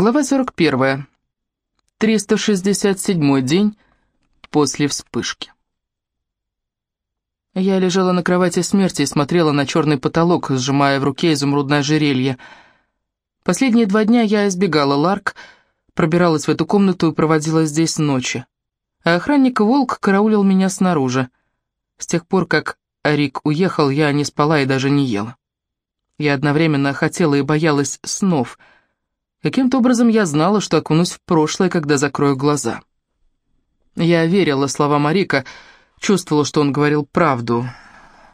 Глава 41. 367 день после вспышки. Я лежала на кровати смерти и смотрела на черный потолок, сжимая в руке изумрудное ожерелье. Последние два дня я избегала Ларк, пробиралась в эту комнату и проводила здесь ночи. А охранник Волк караулил меня снаружи. С тех пор, как Арик уехал, я не спала и даже не ела. Я одновременно хотела и боялась снов — Каким-то образом я знала, что окунусь в прошлое, когда закрою глаза. Я верила словам Марика, чувствовала, что он говорил правду.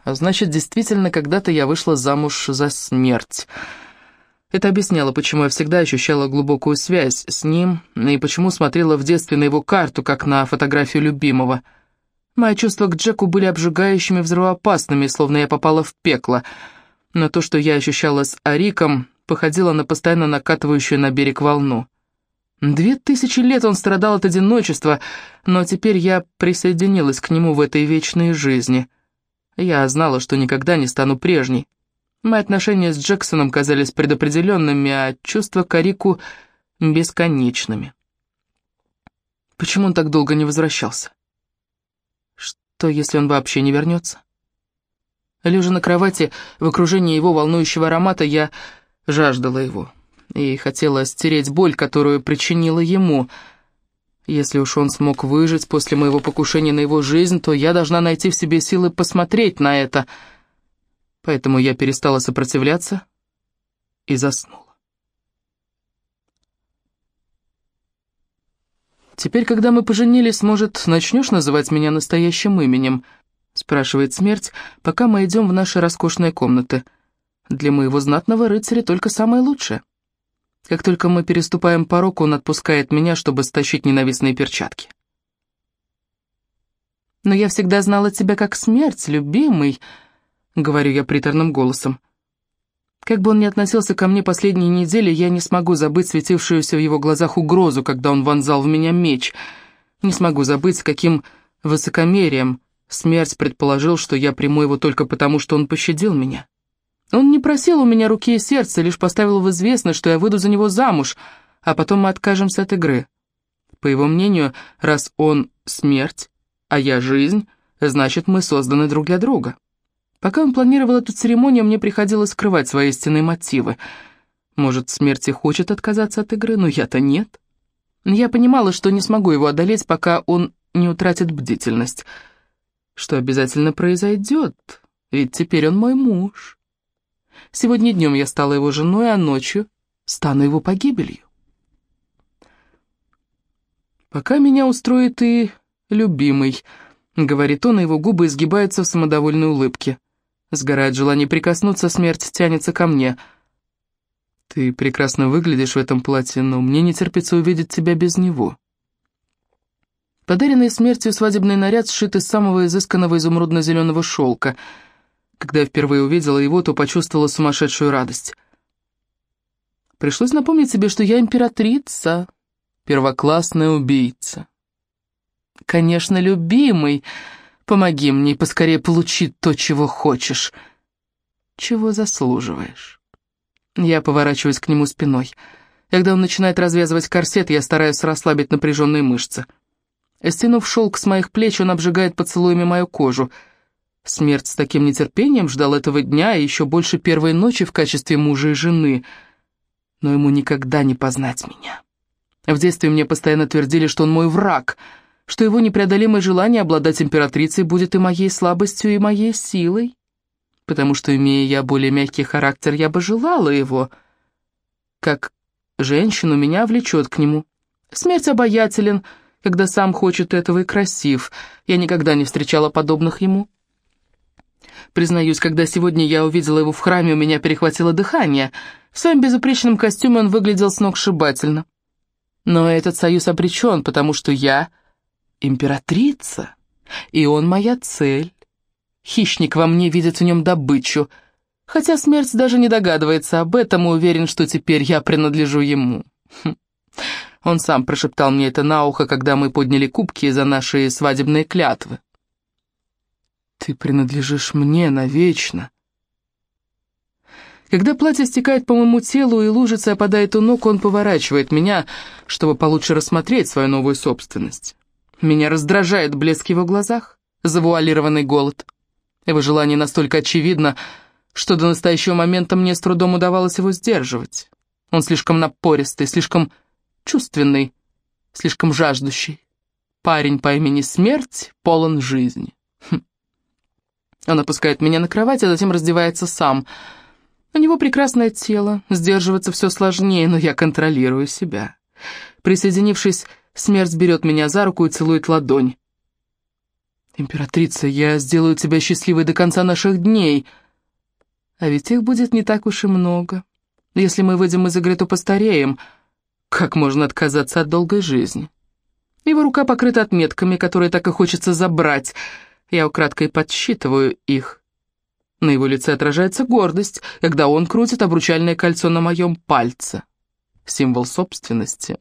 А значит, действительно, когда-то я вышла замуж за смерть. Это объясняло, почему я всегда ощущала глубокую связь с ним, и почему смотрела в детстве на его карту, как на фотографию любимого. Мои чувства к Джеку были обжигающими, взрывоопасными, словно я попала в пекло. Но то, что я ощущала с Ариком, походила на постоянно накатывающую на берег волну. Две тысячи лет он страдал от одиночества, но теперь я присоединилась к нему в этой вечной жизни. Я знала, что никогда не стану прежней. Мои отношения с Джексоном казались предопределенными, а чувства к Арику — бесконечными. Почему он так долго не возвращался? Что, если он вообще не вернется? Лежа на кровати, в окружении его волнующего аромата, я жаждала его и хотела стереть боль, которую причинила ему. Если уж он смог выжить после моего покушения на его жизнь, то я должна найти в себе силы посмотреть на это. Поэтому я перестала сопротивляться и заснула. «Теперь, когда мы поженились, может, начнешь называть меня настоящим именем?» — спрашивает смерть, пока мы идем в наши роскошные комнаты — для моего знатного рыцаря только самое лучшее. Как только мы переступаем порог, он отпускает меня, чтобы стащить ненавистные перчатки. «Но я всегда знала тебя как смерть, любимый», — говорю я приторным голосом. Как бы он ни относился ко мне последние недели, я не смогу забыть светившуюся в его глазах угрозу, когда он вонзал в меня меч. Не смогу забыть, с каким высокомерием смерть предположил, что я приму его только потому, что он пощадил меня. Он не просил у меня руки и сердца, лишь поставил в известность, что я выйду за него замуж, а потом мы откажемся от игры. По его мнению, раз он смерть, а я жизнь, значит, мы созданы друг для друга. Пока он планировал эту церемонию, мне приходилось скрывать свои истинные мотивы. Может, смерть и хочет отказаться от игры, но я-то нет. Я понимала, что не смогу его одолеть, пока он не утратит бдительность. Что обязательно произойдет, ведь теперь он мой муж. Сегодня днем я стала его женой, а ночью стану его погибелью. «Пока меня устроит и любимый», — говорит он, и его губы изгибаются в самодовольной улыбке. Сгорает желание прикоснуться, смерть тянется ко мне. «Ты прекрасно выглядишь в этом платье, но мне не терпится увидеть тебя без него». Подаренный смертью свадебный наряд сшит из самого изысканного изумрудно-зеленого шелка — когда я впервые увидела его, то почувствовала сумасшедшую радость. Пришлось напомнить себе, что я императрица, первоклассная убийца. Конечно, любимый, помоги мне поскорее получить то, чего хочешь. Чего заслуживаешь. Я поворачиваюсь к нему спиной. Когда он начинает развязывать корсет, я стараюсь расслабить напряженные мышцы. Стянув шелк с моих плеч, он обжигает поцелуями мою кожу — Смерть с таким нетерпением ждал этого дня и еще больше первой ночи в качестве мужа и жены, но ему никогда не познать меня. В детстве мне постоянно твердили, что он мой враг, что его непреодолимое желание обладать императрицей будет и моей слабостью, и моей силой, потому что, имея я более мягкий характер, я бы желала его. Как женщину меня влечет к нему. Смерть обаятелен, когда сам хочет этого и красив. Я никогда не встречала подобных ему. Признаюсь, когда сегодня я увидела его в храме, у меня перехватило дыхание. В своем безупречном костюме он выглядел сногсшибательно. Но этот союз обречен, потому что я императрица, и он моя цель. Хищник во мне видит в нем добычу, хотя смерть даже не догадывается об этом и уверен, что теперь я принадлежу ему. Хм. Он сам прошептал мне это на ухо, когда мы подняли кубки за наши свадебные клятвы. Ты принадлежишь мне навечно. Когда платье стекает по моему телу и лужица опадает у ног, он поворачивает меня, чтобы получше рассмотреть свою новую собственность. Меня раздражает блеск его глазах, завуалированный голод. Его желание настолько очевидно, что до настоящего момента мне с трудом удавалось его сдерживать. Он слишком напористый, слишком чувственный, слишком жаждущий. Парень по имени Смерть полон жизни. Хм. Он опускает меня на кровать, а затем раздевается сам. У него прекрасное тело, сдерживаться все сложнее, но я контролирую себя. Присоединившись, Смерть берет меня за руку и целует ладонь. «Императрица, я сделаю тебя счастливой до конца наших дней. А ведь их будет не так уж и много. Если мы выйдем из игры, то постареем. Как можно отказаться от долгой жизни?» Его рука покрыта отметками, которые так и хочется забрать. Я украдкой подсчитываю их. На его лице отражается гордость, когда он крутит обручальное кольцо на моем пальце. Символ собственности.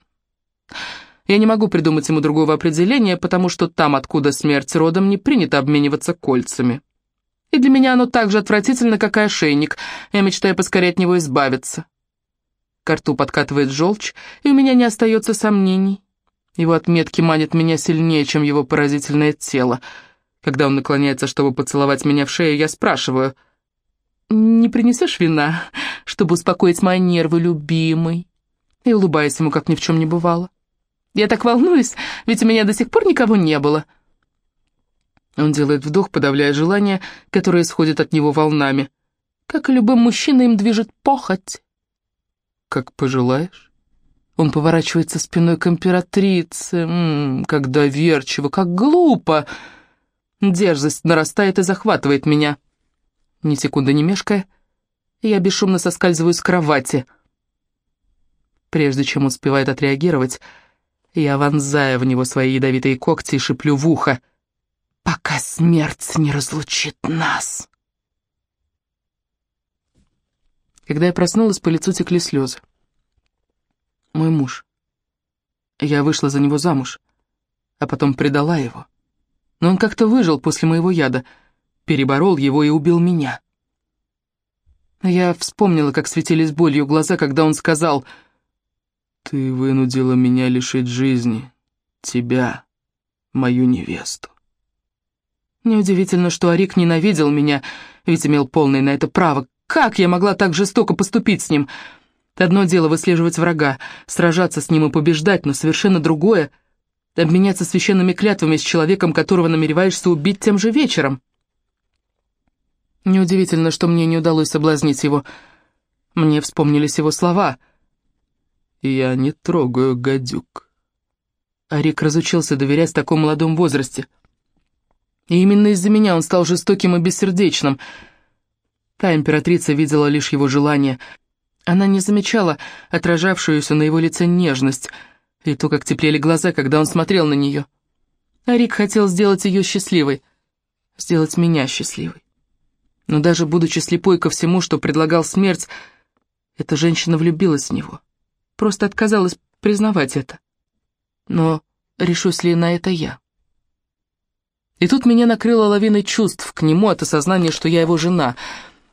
Я не могу придумать ему другого определения, потому что там, откуда смерть родом, не принято обмениваться кольцами. И для меня оно так же отвратительно, как и ошейник. Я мечтаю поскорее от него избавиться. К рту подкатывает желчь, и у меня не остается сомнений. Его отметки манят меня сильнее, чем его поразительное тело. Когда он наклоняется, чтобы поцеловать меня в шею, я спрашиваю, «Не принесешь вина, чтобы успокоить мои нервы, любимый?» И улыбаюсь ему, как ни в чем не бывало. «Я так волнуюсь, ведь у меня до сих пор никого не было». Он делает вдох, подавляя желание, которое исходит от него волнами. Как и любым мужчиной, им движет похоть. «Как пожелаешь». Он поворачивается спиной к императрице. М -м, как доверчиво, как глупо. Дерзость нарастает и захватывает меня. Ни секунды не мешкая, я бесшумно соскальзываю с кровати. Прежде чем успевает отреагировать, я вонзаю в него свои ядовитые когти и шиплю в ухо. «Пока смерть не разлучит нас!» Когда я проснулась, по лицу текли слезы мой муж. Я вышла за него замуж, а потом предала его. Но он как-то выжил после моего яда, переборол его и убил меня. Я вспомнила, как светились болью глаза, когда он сказал, «Ты вынудила меня лишить жизни, тебя, мою невесту». Неудивительно, что Арик ненавидел меня, ведь имел полное на это право. Как я могла так жестоко поступить с ним?» Одно дело выслеживать врага, сражаться с ним и побеждать, но совершенно другое — обменяться священными клятвами с человеком, которого намереваешься убить тем же вечером. Неудивительно, что мне не удалось соблазнить его. Мне вспомнились его слова. «Я не трогаю гадюк». Арик разучился доверять в таком молодом возрасте. И именно из-за меня он стал жестоким и бессердечным. Та императрица видела лишь его желание — она не замечала отражавшуюся на его лице нежность и то, как теплели глаза, когда он смотрел на нее. А Рик хотел сделать ее счастливой, сделать меня счастливой. Но даже будучи слепой ко всему, что предлагал смерть, эта женщина влюбилась в него. Просто отказалась признавать это. Но решусь ли на это я? И тут меня накрыло лавиной чувств к нему от осознания, что я его жена.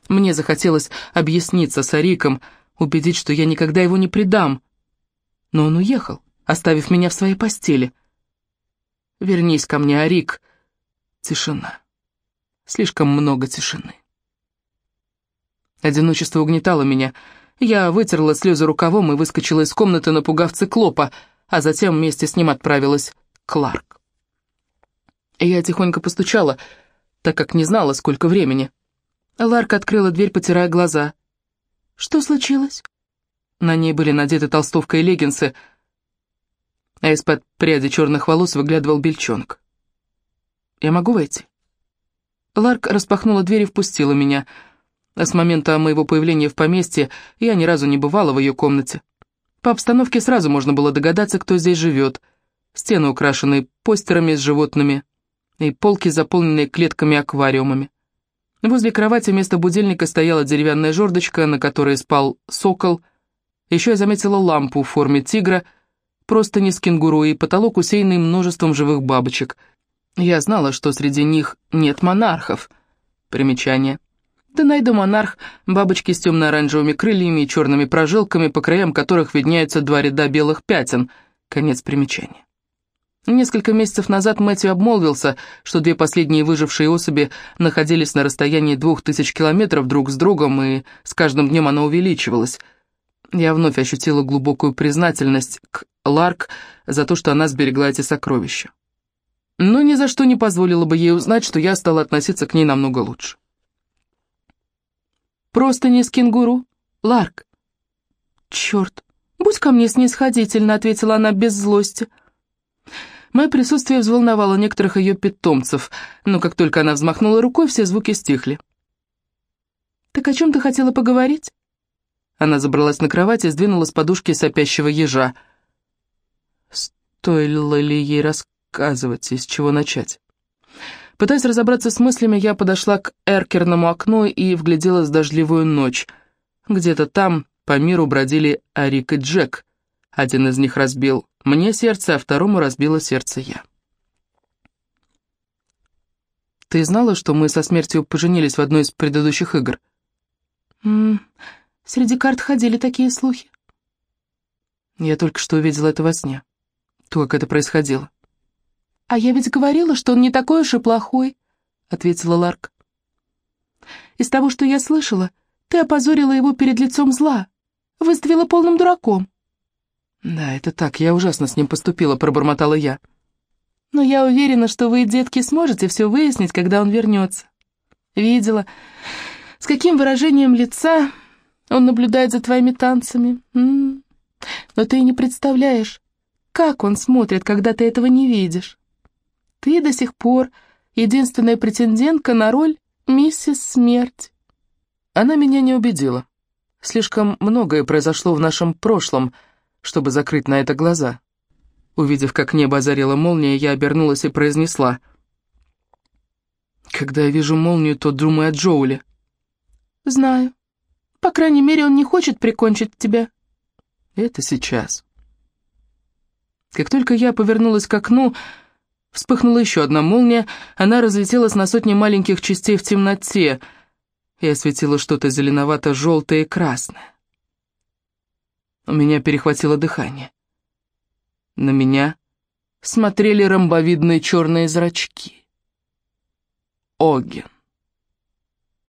Мне захотелось объясниться с Ариком, убедить, что я никогда его не предам. Но он уехал, оставив меня в своей постели. Вернись ко мне, Арик. Тишина. Слишком много тишины. Одиночество угнетало меня. Я вытерла слезы рукавом и выскочила из комнаты, напугав циклопа, а затем вместе с ним отправилась Кларк. Я тихонько постучала, так как не знала, сколько времени. Ларк открыла дверь, потирая глаза. «Что случилось?» На ней были надеты толстовка и леггинсы, а из-под пряди черных волос выглядывал бельчонок. «Я могу войти?» Ларк распахнула дверь и впустила меня. А с момента моего появления в поместье я ни разу не бывала в ее комнате. По обстановке сразу можно было догадаться, кто здесь живет. Стены украшены постерами с животными и полки, заполненные клетками-аквариумами. Возле кровати вместо будильника стояла деревянная жердочка, на которой спал сокол. Еще я заметила лампу в форме тигра, просто не с кенгуру, и потолок, усеянный множеством живых бабочек. Я знала, что среди них нет монархов. Примечание. Да найду монарх, бабочки с темно-оранжевыми крыльями и черными прожилками, по краям которых видняются два ряда белых пятен. Конец примечания. Несколько месяцев назад Мэтью обмолвился, что две последние выжившие особи находились на расстоянии двух тысяч километров друг с другом, и с каждым днем оно увеличивалось. Я вновь ощутила глубокую признательность к Ларк за то, что она сберегла эти сокровища. Но ни за что не позволила бы ей узнать, что я стала относиться к ней намного лучше. «Просто не с кенгуру, Ларк». «Черт, будь ко мне снисходительно», — ответила она без злости. Мое присутствие взволновало некоторых ее питомцев, но как только она взмахнула рукой, все звуки стихли. «Так о чем ты хотела поговорить?» Она забралась на кровать и сдвинула с подушки сопящего ежа. Стоило ли ей рассказывать, из чего начать? Пытаясь разобраться с мыслями, я подошла к эркерному окну и вгляделась в дождливую ночь. Где-то там по миру бродили Арик и Джек. Один из них разбил мне сердце, а второму разбило сердце я. «Ты знала, что мы со смертью поженились в одной из предыдущих игр?» «М -м, Среди карт ходили такие слухи. Я только что увидела это во сне. То, как это происходило. «А я ведь говорила, что он не такой уж и плохой», — ответила Ларк. «Из того, что я слышала, ты опозорила его перед лицом зла, выставила полным дураком». «Да, это так, я ужасно с ним поступила», — пробормотала я. «Но я уверена, что вы, детки, сможете все выяснить, когда он вернется. Видела, с каким выражением лица он наблюдает за твоими танцами. М -м -м. Но ты и не представляешь, как он смотрит, когда ты этого не видишь. Ты до сих пор единственная претендентка на роль миссис Смерть. Она меня не убедила. Слишком многое произошло в нашем прошлом, чтобы закрыть на это глаза. Увидев, как небо озарила молния, я обернулась и произнесла. «Когда я вижу молнию, то думаю о Джоуле». «Знаю», по крайней мере, он не хочет прикончить тебя. Это сейчас. Как только я повернулась к окну, вспыхнула еще одна молния, она разлетелась на сотни маленьких частей в темноте и осветила что-то зеленовато-желтое и красное. У меня перехватило дыхание. На меня смотрели ромбовидные черные зрачки. Оген.